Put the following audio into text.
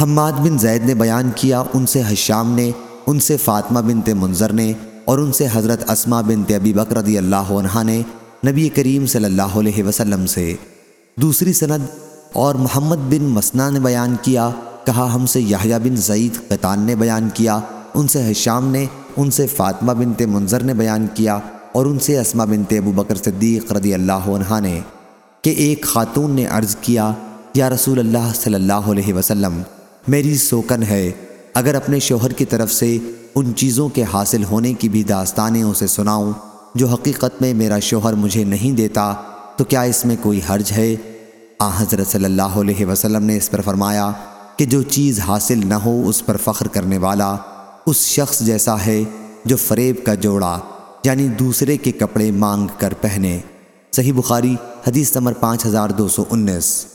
حماد بن زید نے بیان کیا، ان سے حشام نے، ان سے فاطمہ بنت منظر نے اور ان سے حضرت اسما بنت ابی بکر رضی اللہ عنہ نے نبی کریم صلی اللہ علیہ وسلم سے۔ دوسری سند اور محمد بن مسنا نے بیان کیا، کہا ہم سے یحییٰ بن زید قطان نے بیان کیا، ان سے حشام نے، ان سے فاطمہ بنت منظر نے بیان کیا اور ان سے اسما بنت ابو بکر صدیق رضی اللہ عنہ نے کہ ایک خاتون نے عرض کیا، یا رسول اللہ صلی اللہ علیہ وسلم میری سوکن ہے، اگر اپنے شوہر کی طرف سے ان چیزوں کے حاصل ہونے کی بھی داستانیں اسے سناؤں جو حقیقت میں میرا شوہر مجھے نہیں دیتا، تو کیا اس میں کوئی حرج ہے؟ آ، حضرت صلی اللہ علیہ وسلم نے اس پر فرمایا کہ جو چیز حاصل نہ ہو اس پر فخر کرنے والا اس شخص جیسا ہے جو فریب کا جوڑا یعنی دوسرے کے کپڑے مانگ کر پہنے۔ صحیح بخاری، حدیث نمبر 5219